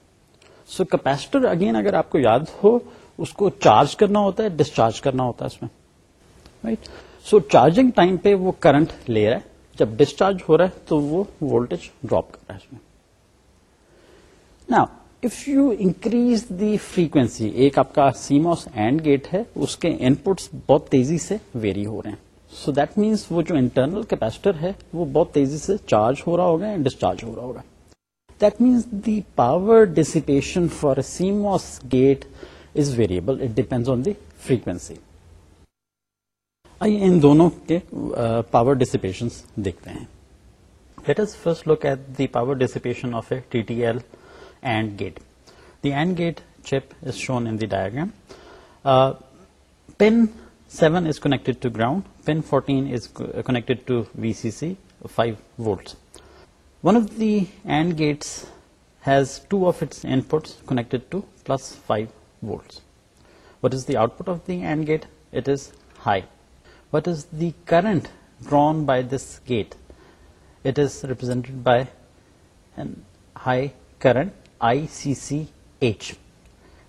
so capacitor again اگر آپ کو یاد ہو اس کو چارج کرنا ہوتا ہے ڈسچارج کرنا ہوتا ہے اس میں رائٹ سو چارجنگ ٹائم پہ وہ کرنٹ لے رہا ہے جب ڈسچارج ہو رہا ہے تو وہ وولٹیج ڈراپ کر رہا ہے اس میں نا if you increase the frequency ایک آپ کا سیموس اینڈ گیٹ ہے اس کے ان پٹس بہت تیزی سے ویری ہو رہے ہیں سو دیٹ مینس وہ جو انٹرنل کیپیسٹر ہے وہ بہت تیزی سے چارج ہو رہا ہوگا ڈسچارج ہو رہا ہوگا that means the power dissipation for a same gate is variable it depend on the frequency آئیے ان دونوں کے پاور ڈسپیشن دیکھتے ہیں let us first look at the power dissipation of a T T L and gate the and gate chip is shown in the diagram pin seven is connect to ground pin forty is connected to V C C five volt One of the AND gates has two of its inputs connected to plus 5 volts. What is the output of the AND gate? It is high. What is the current drawn by this gate? It is represented by an high current, ICCH.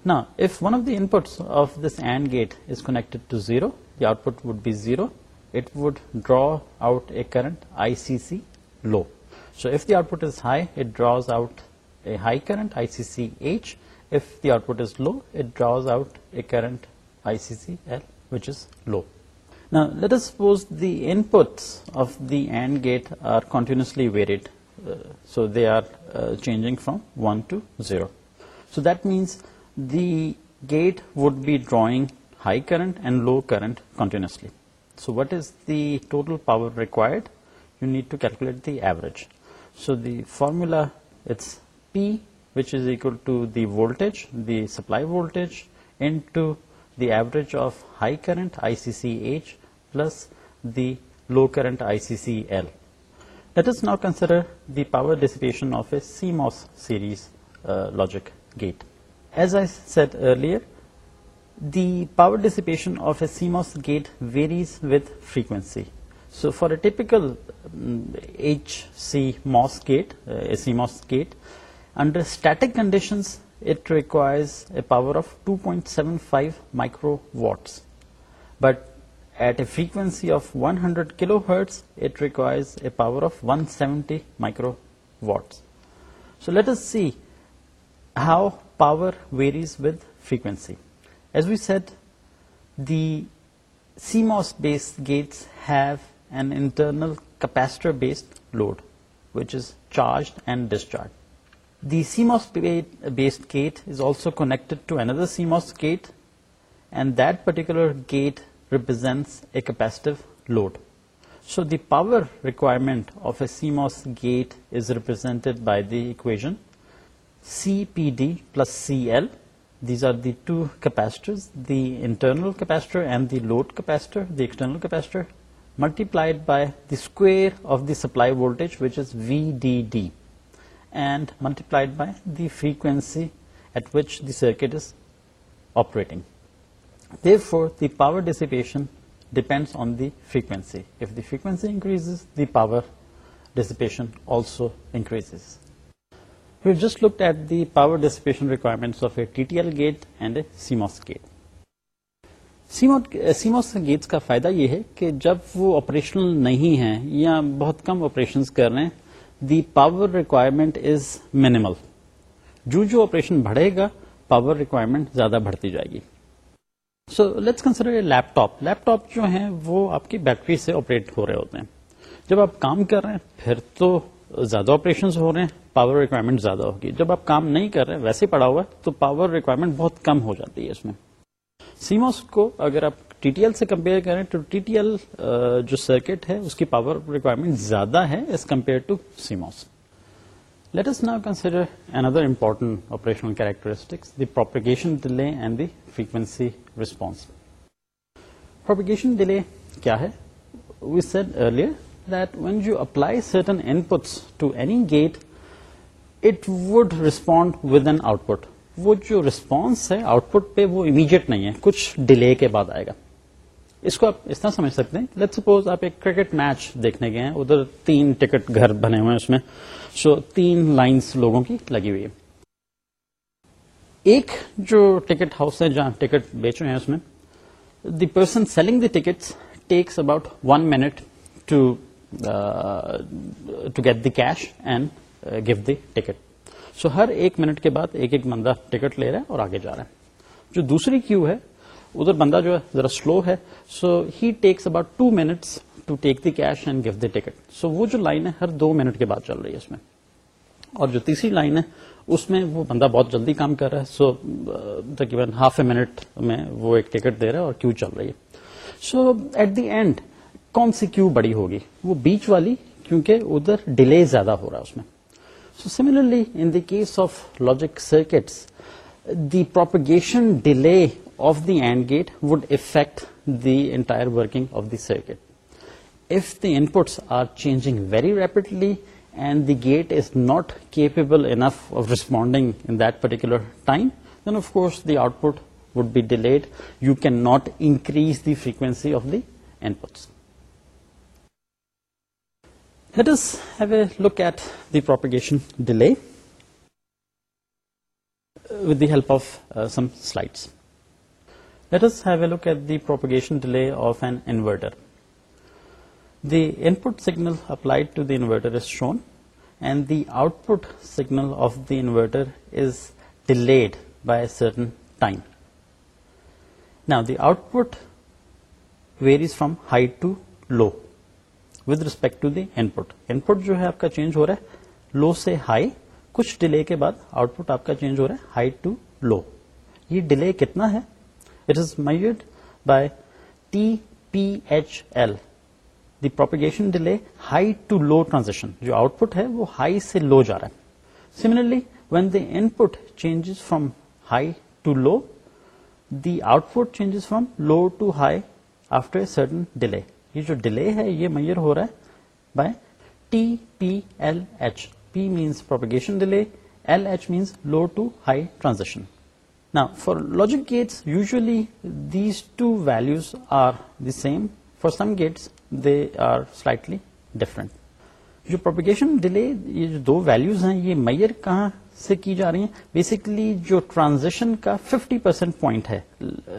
Now, if one of the inputs of this AND gate is connected to 0, the output would be 0. It would draw out a current ICC low. So if the output is high, it draws out a high current ICCH. If the output is low, it draws out a current ICCL, which is low. Now let us suppose the inputs of the AND gate are continuously varied, uh, so they are uh, changing from 1 to 0. So that means the gate would be drawing high current and low current continuously. So what is the total power required? You need to calculate the average. So the formula, it's P, which is equal to the voltage, the supply voltage, into the average of high current ICCH plus the low current ICCL. Let us now consider the power dissipation of a CMOS series uh, logic gate. As I said earlier, the power dissipation of a CMOS gate varies with frequency. So for a typical mm, HCMOS gate, uh, CMOS gate, under static conditions it requires a power of 2.75 microwatts, but at a frequency of 100 kilohertz it requires a power of 170 microwatts. So let us see how power varies with frequency. As we said, the CMOS based gates have requirement of a CMOS gate is represented by دیشن C P D plus C L these are the two capacitor the internal the external multiplied by the square of the supply voltage, which is VDD, and multiplied by the frequency at which the circuit is operating. Therefore, the power dissipation depends on the frequency. If the frequency increases, the power dissipation also increases. We've just looked at the power dissipation requirements of a TTL gate and a CMOS gate. CMOS gates کا فائدہ یہ ہے کہ جب وہ operational نہیں ہیں یا بہت کم آپریشن کر رہے ہیں the power requirement is minimal جو جو آپریشن بڑھے گا پاور ریکوائرمنٹ زیادہ بڑھتی جائے گی so let's consider laptop laptop جو ہیں وہ آپ کی بیٹری سے آپریٹ ہو رہے ہوتے ہیں جب آپ کام کر رہے ہیں پھر تو زیادہ آپریشن ہو رہے ہیں پاور ریکوائرمنٹ زیادہ ہوگی جب آپ کام نہیں کر رہے ویسے پڑا ہوا ہے تو پاور ریکوائرمنٹ بہت کم ہو جاتی ہے اس میں سیموس کو اگر آپ ٹی ٹی ایل سے کمپیئر کریں تو ٹی ٹی ایل جو سرکٹ ہے اس کی پاور ریکوائرمنٹ زیادہ ہے as compare to CMOS let us now consider another important operational characteristics the propagation delay and the frequency response propagation delay کیا ہے we said earlier that when you apply certain input to any gate it would respond with an output وہ جو response ہے output پہ وہ immediate نہیں ہے کچھ ڈیلے کے بعد آئے گا اس کو آپ اس طرح سمجھ سکتے ہیں لیٹ سپوز آپ ایک کرکٹ میچ دیکھنے گئے ہیں ادھر تین ٹکٹ گھر بنے ہوئے ہیں اس میں سو تین لائنس لوگوں کی لگی ہوئی ہے ایک جو ٹکٹ ہاؤس ہے جہاں ٹکٹ بیچ رہے ہیں اس میں the person selling the tickets takes about one minute to to get the cash and give the ticket so ہر ایک منٹ کے بعد ایک ایک بندہ ٹکٹ لے رہا ہے اور آگے جا رہا ہے جو دوسری کیو ہے ادھر بندہ جو ہے ذرا سلو ہے so he takes about two minutes to take the cash and give the ticket so وہ جو لائن ہے ہر دو منٹ کے بعد چل رہی ہے اس میں اور جو تیسری لائن ہے اس میں وہ بندہ بہت جلدی کام کر رہا ہے سو تقریباً ہاف اے منٹ میں وہ ایک ٹکٹ دے رہا ہے اور کیو چل رہی ہے سو ایٹ دی اینڈ کون سی کیو بڑی ہوگی وہ بیچ والی کیونکہ ادھر ڈیلے زیادہ ہو رہا ہے اس میں So similarly, in the case of logic circuits, the propagation delay of the AND gate would affect the entire working of the circuit. If the inputs are changing very rapidly and the gate is not capable enough of responding in that particular time, then of course the output would be delayed. You cannot increase the frequency of the inputs. Let us have a look at the propagation delay with the help of uh, some slides. Let us have a look at the propagation delay of an inverter. The input signal applied to the inverter is shown, and the output signal of the inverter is delayed by a certain time. Now the output varies from high to low. With respect to the input input جو ہے آپ کا change ہو رہا ہے لو سے high کچھ delay کے بعد آؤٹ پٹ آپ کا چینج ہو رہا ہے ہائی ٹو لو یہ ڈیلے کتنا ہے it is made by T P H L the propagation delay high to low transaction جو آؤٹ پٹ ہے وہ ہائی سے لو جا رہا ہے similarly when the input changes from high to low the output changes from low to high after certain delay یہ جو delay ہے یہ میئر ہو رہا ہے by T P L H P means propagation delay L H means low to high transaction نا for logic gates usually these two values are the same For some gates they are slightly different جو propagation delay یہ جو دو values ہیں یہ mayor کہاں سے کی جا رہی ہیں بیسکلی جو ٹرانزیشن کا ففٹی پرسینٹ پوائنٹ ہے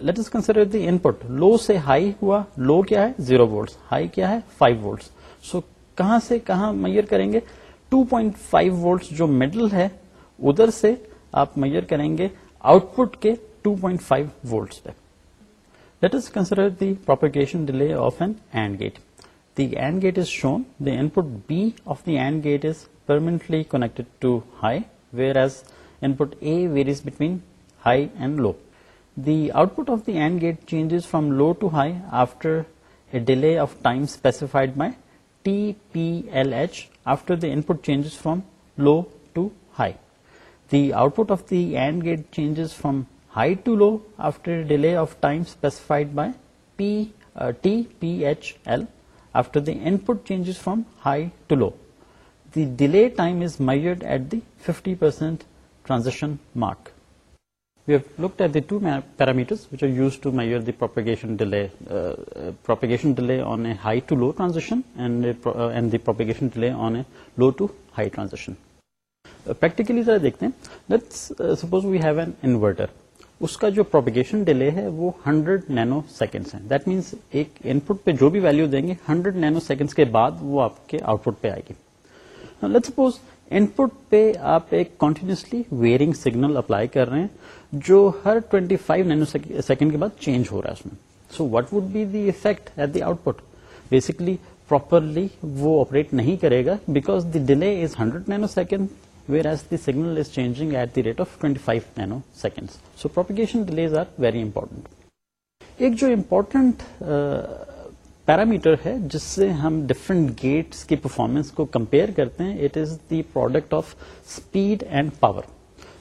let us consider the input low سے ہائی ہوا لو کیا ہے زیرو وولٹ ہائی کیا ہے فائیو میئر کریں گے ٹو پوائنٹ فائیو وولٹس جو مڈل ہے ادھر سے آپ میئر کریں گے آؤٹ پٹ کے ٹو پوائنٹ فائیو وولٹس پہ let us consider the propagation delay of an and gate the and gate is shown the input B of the and gate is permanently connect to high whereas input A varies between high and low. The output of the AND gate changes from low to high after a delay of time specified by TPLH after the input changes from low to high. The output of the AND gate changes from high to low after a delay of time specified by uh, TPHL after the input changes from high to low. Delay time is and at the fifty percent transaction mark to looked at the practically, delay low to high transaction دیکھتے ہیں اس کا جو propagation delay ہے وہ hundred nanoseconds ہیں that means ایک input پہ جو بھی ویلو دیں گے ہنڈریڈ نینو سیکنڈس کے بعد وہ آپ کے آؤٹ پٹ پہ آئے گی لیٹ سپوز پٹ پہ آپ ایک کنٹینیوسلی ویئرنگ سگنل اپلائی کر رہے ہیں جو ہر 25 فائیو نائنو سیکنڈ کے بعد چینج ہو رہا ہے اس میں so what would be the effect at the output basically properly وہ آپریٹ نہیں کرے گا because the delay is hundred nanosecond where as the is changing at the rate of twenty five nanosecond so propagation delays are very important ایک جو important parameter ہے جس سے ہم ڈفرنٹ گیٹس کی پرفارمنس کو compare کرتے ہیں it is the product of speed and power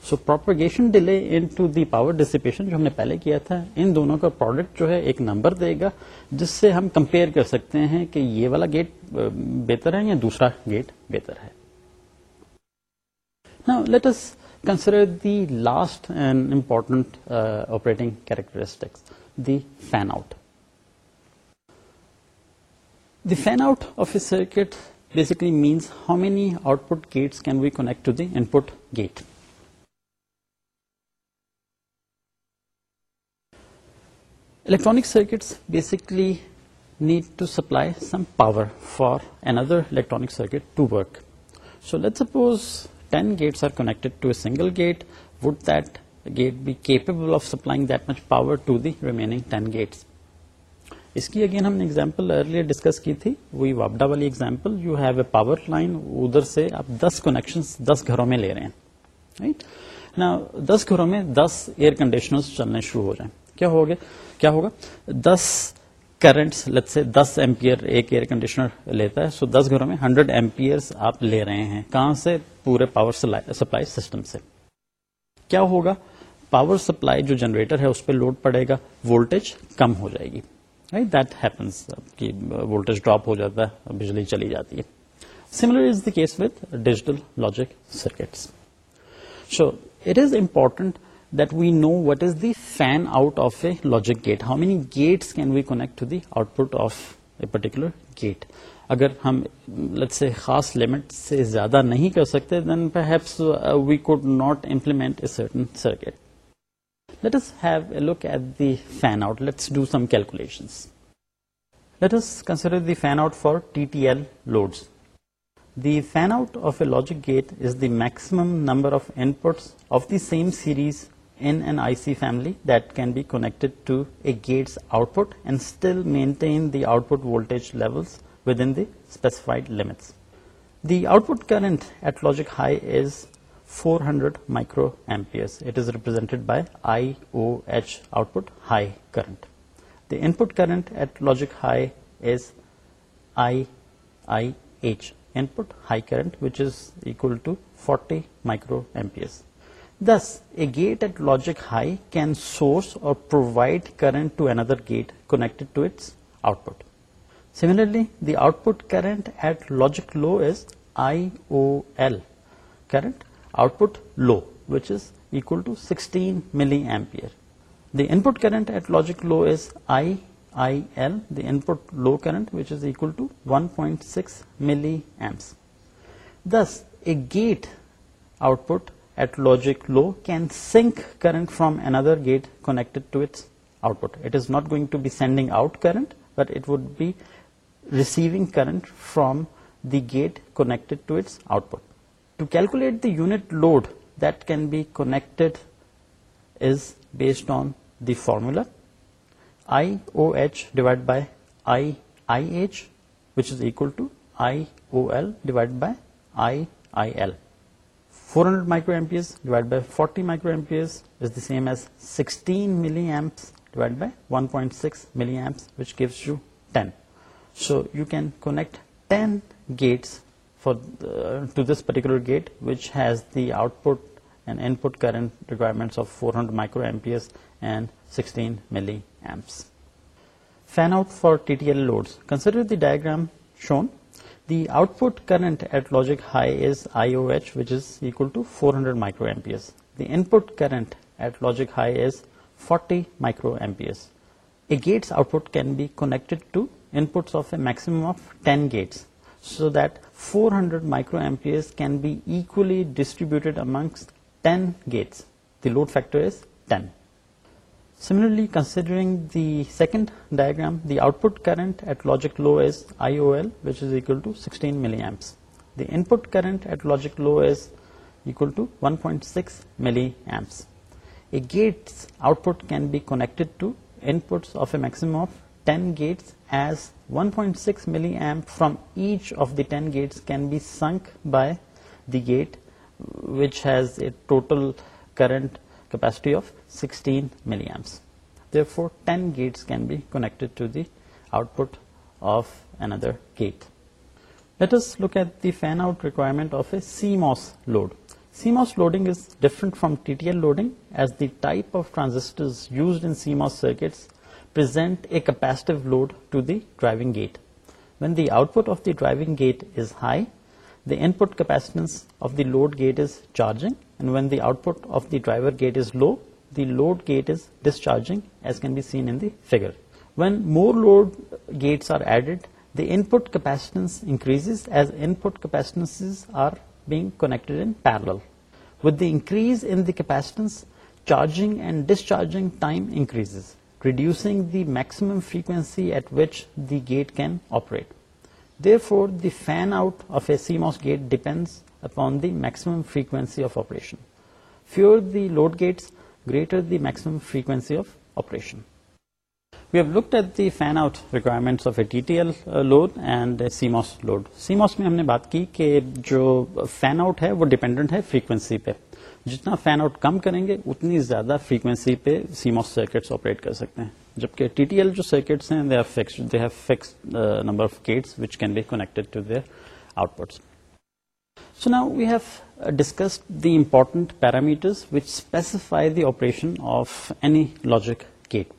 so propagation delay into the power dissipation جو ہم نے پہلے کیا تھا ان دونوں کا پروڈکٹ جو ہے ایک نمبر دے گا جس سے ہم کمپیئر کر سکتے ہیں کہ یہ والا گیٹ بہتر ہے یا دوسرا گیٹ بہتر ہے نا let us consider the last and important operating characteristics the fan out The fan out of a circuit basically means how many output gates can we connect to the input gate. Electronic circuits basically need to supply some power for another electronic circuit to work. So let's suppose 10 gates are connected to a single gate. Would that gate be capable of supplying that much power to the remaining 10 gates? اس کی again ہم نے example early discuss کی تھی وہی وابڈا والی example you have a power line ادھر سے آپ دس کنیکشن دس گھروں میں لے رہے ہیں دس گھروں میں دس ایئر کنڈیشنر چلنے شروع ہو جائیں کیا کیا ہوگا کیا ہوگا دس کرنٹس دس ایمپیئر ایک ایئر کنڈیشنر لیتا ہے سو so دس گھروں میں ہنڈریڈ ایمپیئر آپ لے رہے ہیں کہاں سے پورے پاور سپلائی سسٹم سے کیا ہوگا پاور سپلائی جو جنریٹر ہے اس پہ لوڈ پڑے گا وولٹیج کم ہو جائے گی دیٹ ہیپنس کہ وولٹیج ڈراپ ہو جاتا ہے بجلی چلی جاتی ہے similar is the case with digital logic circuits so it is important that we know what is the fan out of a logic gate how many gates can we connect the output of a particular gate اگر ہم سے خاص limit سے زیادہ نہیں کر سکتے then دینس we could not implement a certain circuit Let us have a look at the fan out. Let's do some calculations. Let us consider the fan out for TTL loads. The fan out of a logic gate is the maximum number of inputs of the same series in an IC family that can be connected to a gate's output and still maintain the output voltage levels within the specified limits. The output current at logic high is 400 microamperes. It is represented by IOH, output high current. The input current at logic high is IIH, input high current, which is equal to 40 microamperes. Thus, a gate at logic high can source or provide current to another gate connected to its output. Similarly, the output current at logic low is IOL, current output low, which is equal to 16 milliampere. The input current at logic low is IIL, the input low current, which is equal to 1.6 milliamps. Thus, a gate output at logic low can sink current from another gate connected to its output. It is not going to be sending out current, but it would be receiving current from the gate connected to its output. To calculate load that can is based on the formula I I H divide by I I L four hundred by connect 10 gates to this particular gate which ہے output and int current requirements Maili out for T L load shown the output current at logic high is I to four hundred micro ایمپی S that current at logic high is forty micro ایمپی S a gates output کی maximum of ten gates so that four hundred micro ampere can be equally distributed amongst load similarly considering the second diagram the output current at logic low equal to sixteen ملی amps current at logic low one point six Maili AIIMS gates output a maximum of 10 gates, as 1.6 milliamp from each of the 10 gates can be sunk by the gate, which has a total current capacity of 16 milliamps. Therefore, 10 gates can be connected to the output of another gate. Let us look at the fan out requirement of a CMOS load. CMOS loading is different from TTL loading, as the type of transistors used in CMOS circuits out پیونگ gate high داپ charging gate is low David gate is discharging as can be seen the figure when more load گیٹسٹنس are connect parallel with the increases charging and discharge time increase reducing the maximum frequency at which the gate can operate there for the fan out of a CMOS gate depend upon the maximum frequency of operation fewer the load gates greater the maximum frequency of operation we have looked at the fan out requirement of a T L load and CMOS load CMOS میں ہم نے بات کی کہ جو fan out ہے وہ dependent ہے فریکوینسی پہ جتنا فین آؤٹ کم کریں گے اتنی زیادہ فریکوینسی پہ سیم آف سرکٹس آپریٹ کر سکتے ہیں جبکہ ٹی ٹی ایل جو سرکٹس ہیں they are fix they have fix number of gates which can be connected to their outputs so now we have discussed the important parameters which specify the operation of any logic gate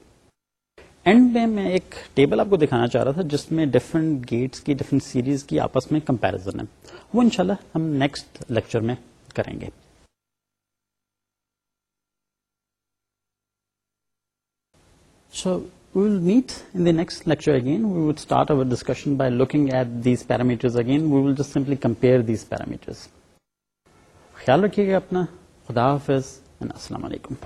and میں میں ایک table آپ کو دکھانا چاہ رہا تھا جس میں ڈفرنٹ گیٹس کی ڈفرنٹ سیریز کی آپس میں کمپیرزن ہے وہ انشاءاللہ ہم نیکسٹ لیکچر میں کریں گے so we will meet in the next lecture again we will start over discussion by looking at these parameters again we will just simply compare these parameter خیال رکھیے گا اپنا خدا حافظ اینڈ السلام علیکم